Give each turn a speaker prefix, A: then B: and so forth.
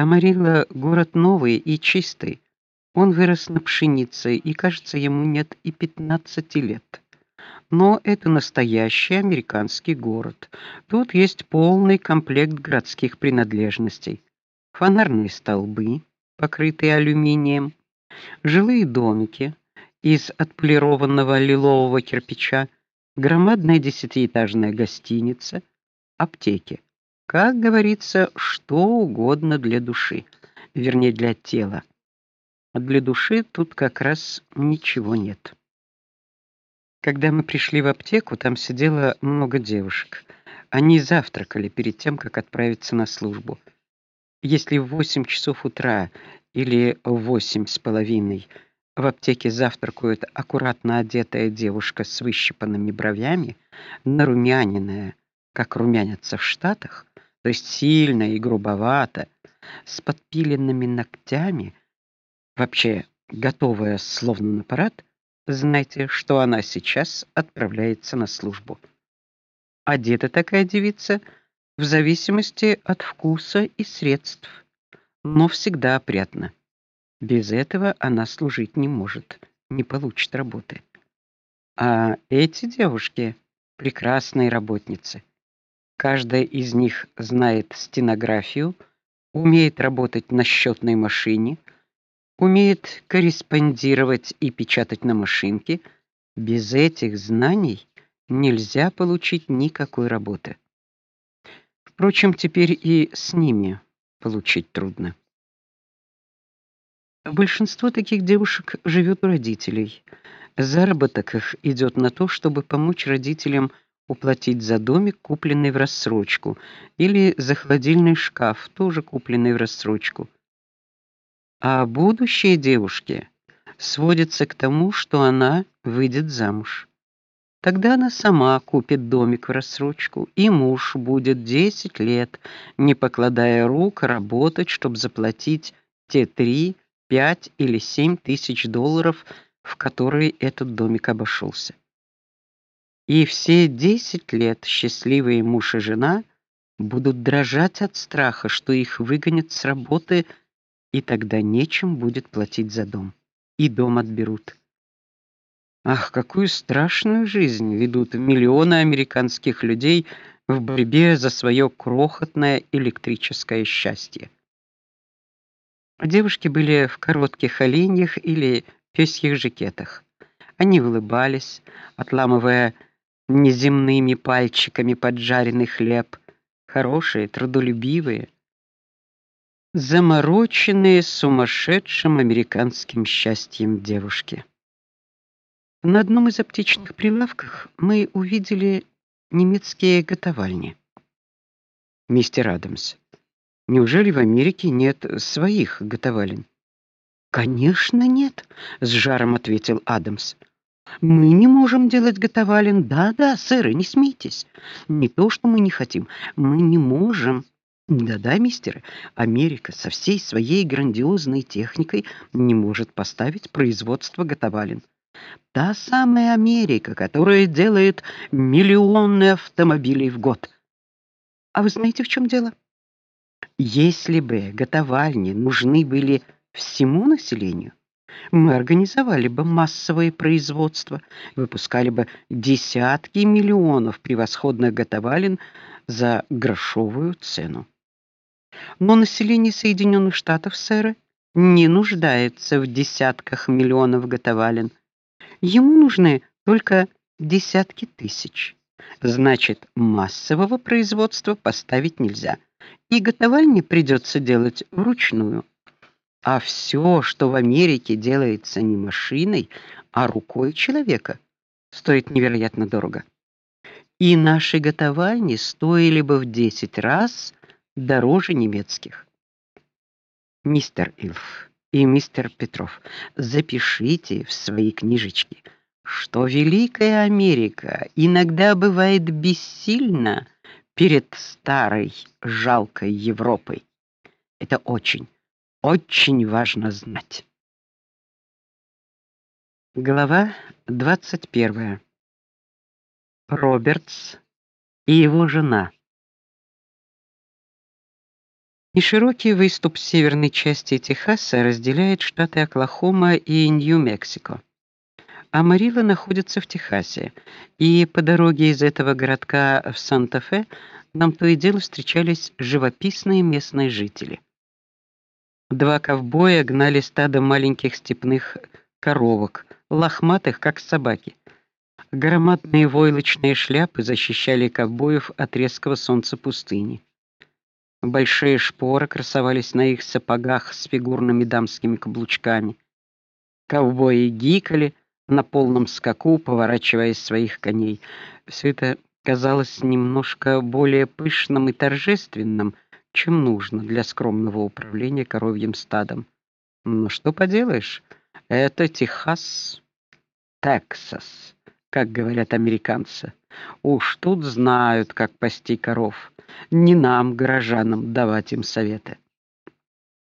A: Амарилла город новый и чистый. Он вырос на пшенице, и, кажется, ему нет и 15 лет. Но это настоящий американский город. Тут есть полный комплект городских принадлежностей. Фонарные столбы, покрытые алюминием, жилые домики из отполированного лилового кирпича, громадная десятиэтажная гостиница, аптеки. Как говорится, что угодно для души, вернее, для тела. А для души тут как раз ничего нет. Когда мы пришли в аптеку, там сидело много девушек. Они завтракали перед тем, как отправиться на службу. Если в восемь часов утра или в восемь с половиной в аптеке завтракает аккуратно одетая девушка с выщипанными бровями, нарумяненная, как румянятся в Штатах, то есть сильно и грубовато, с подпиленными ногтями, вообще готовая словно на парад, знайте, что она сейчас отправляется на службу. Одета такая девица в зависимости от вкуса и средств, но всегда опрятна. Без этого она служить не может, не получит работы. А эти девушки прекрасные работницы. Каждая из них знает стенографию, умеет работать на счетной машине, умеет корреспондировать и печатать на машинке. Без этих знаний нельзя получить никакой работы. Впрочем, теперь и с ними получить трудно. Большинство таких девушек живет у родителей. Заработок их идет на то, чтобы помочь родителям уплатить за домик, купленный в рассрочку, или за холодильный шкаф, тоже купленный в рассрочку. А будущее девушки сводится к тому, что она выйдет замуж. Тогда она сама купит домик в рассрочку, и муж будет 10 лет, не покладая рук, работать, чтобы заплатить те три пять или семь тысяч долларов, в которые этот домик обошелся. И все десять лет счастливые муж и жена будут дрожать от страха, что их выгонят с работы, и тогда нечем будет платить за дом, и дом отберут. Ах, какую страшную жизнь ведут миллионы американских людей в борьбе за свое крохотное электрическое счастье. Девушки были в коротких оленьих или пёсьих жакетах. Они улыбались, отламывая неземными пальчиками поджаренный хлеб, хорошие, трудолюбивые, замороченные сумасшедшим американским счастьем девушки. На одном из аптечных прилавков мы увидели немецкие готовальни. Мистер Адамс, Неужели в Америке нет своих готовален? Конечно, нет, с жаром ответил Адамс. Мы не можем делать готовален. Да-да, сэр, не смейтесь. Не то, что мы не хотим, мы не можем. Да-да, мистер, Америка со всей своей грандиозной техникой не может поставить производство готовален. Та самая Америка, которая делает миллионы автомобилей в год. А вы знаете, в чем дело? Если бы готовальни нужны были всему населению, мы организовали бы массовое производство, выпускали бы десятки миллионов превосходных готовален за грошовую цену. Но население Соединенных Штатов, сэр, не нуждается в десятках миллионов готовален. Ему нужны только десятки тысяч. Значит, массового производства поставить нельзя и готовальни придется делать вручную. А все, что в Америке делается не машиной, а рукой человека, стоит невероятно дорого. И наши готовальни стоили бы в 10 раз дороже немецких. Мистер Илф и мистер Петров, запишите в свои книжечки, что великая Америка иногда бывает бессильна перед старой жалкой Европой. Это очень, очень важно знать. Глава 21. Робертс и его жена. Неширокий выступ северной части Техаса разделяет штаты Оклахома и Нью-Мексико. Амарилла находится в Техасе, и по дороге из этого городка в Санта-Фе нам то и дело встречались живописные местные жители. Два ковбоя гнали стадо маленьких степных коровок, лохматых как собаки. Громадные войлочные шляпы защищали ковбоев от резкого солнца пустыни. Большие шпоры красовались на их сапогах с фигурными дамскими каблучками. Ковбои гикали на полном скаку, поворачивая своих коней. Все это казалось немножко более пышным и торжественным, чем нужно для скромного управления коровьим стадом. Но что поделаешь? Это Техас, Тексас, как говорят американцы. Уж тут знают, как пасти коров. Не нам, горожанам, давать им советы.